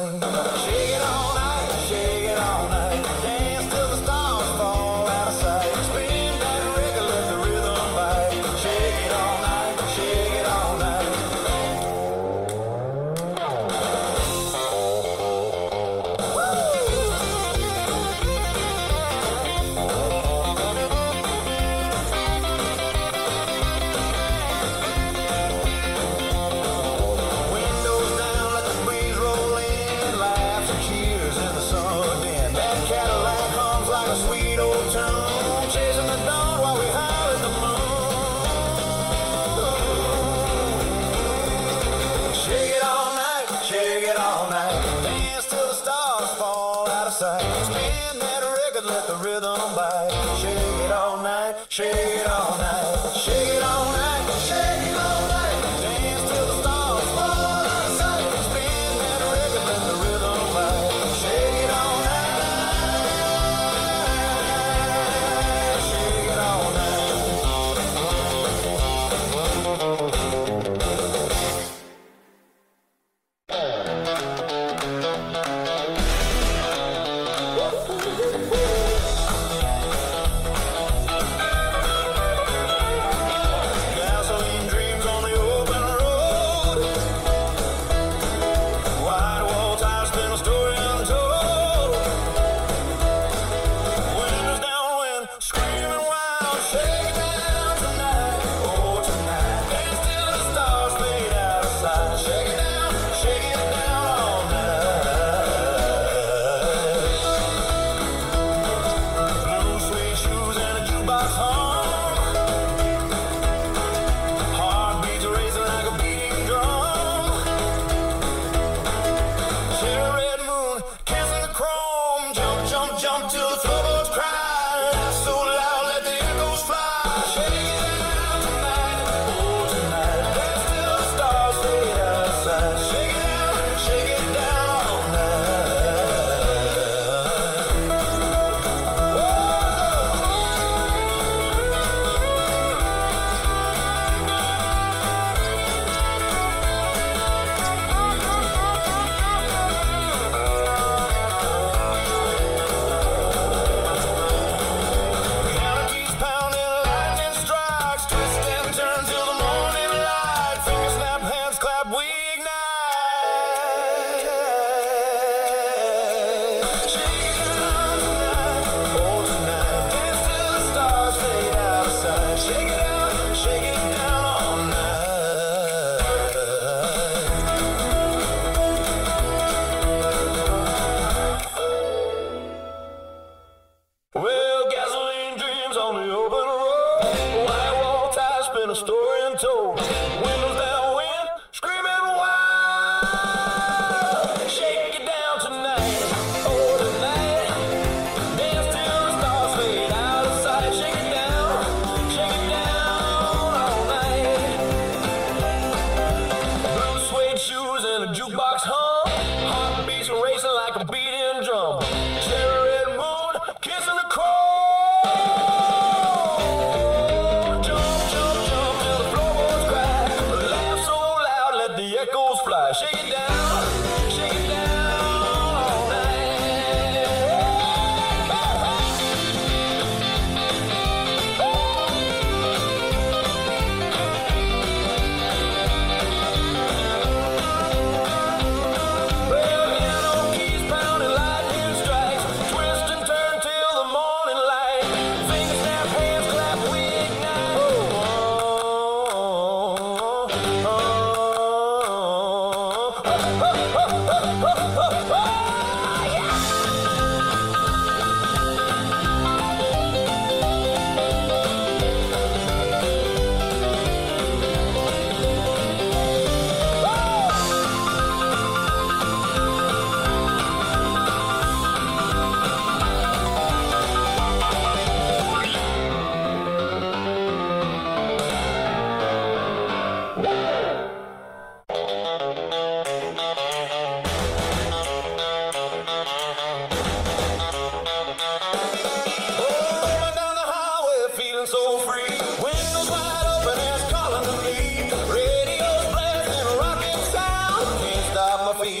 mine. Hand that record, let the rhythm bite. Shake it all night, shake it all night.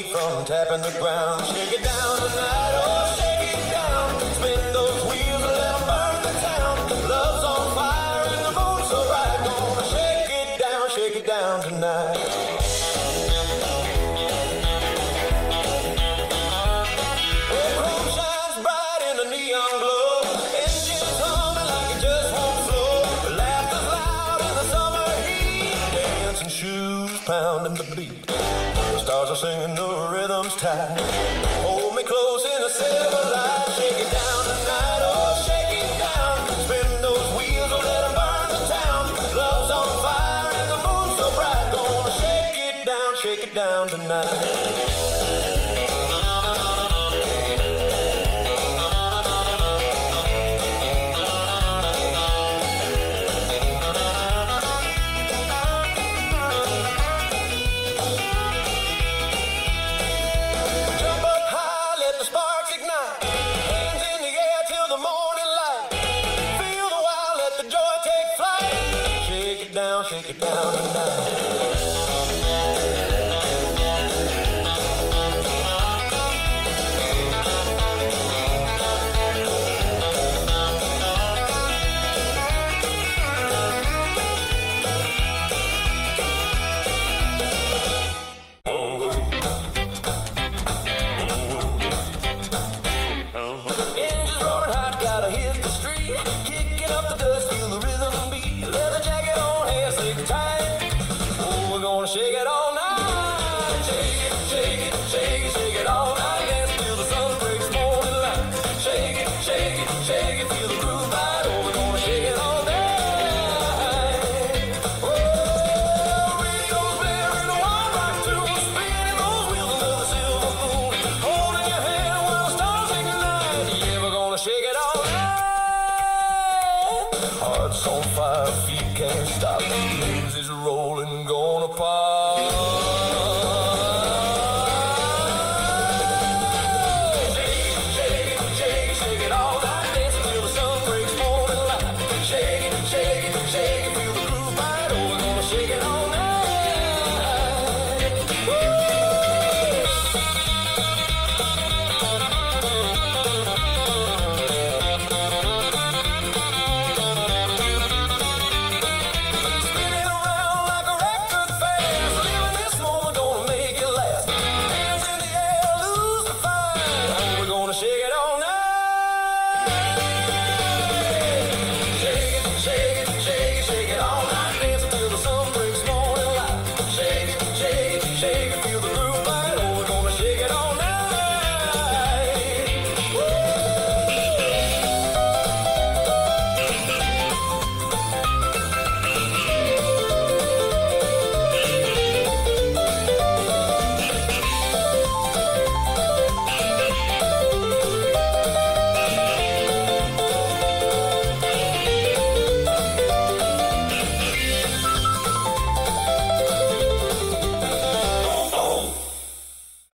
from tapping the ground. Shake it down tonight. Oh. used time. Hold me close in a silver light, shake it down tonight, oh, shake it down. Spin those wheels, oh, let burn the town. Love's on fire and the moon's so bright, gonna shake it down, shake it down tonight. Shake it down, shake it down. down.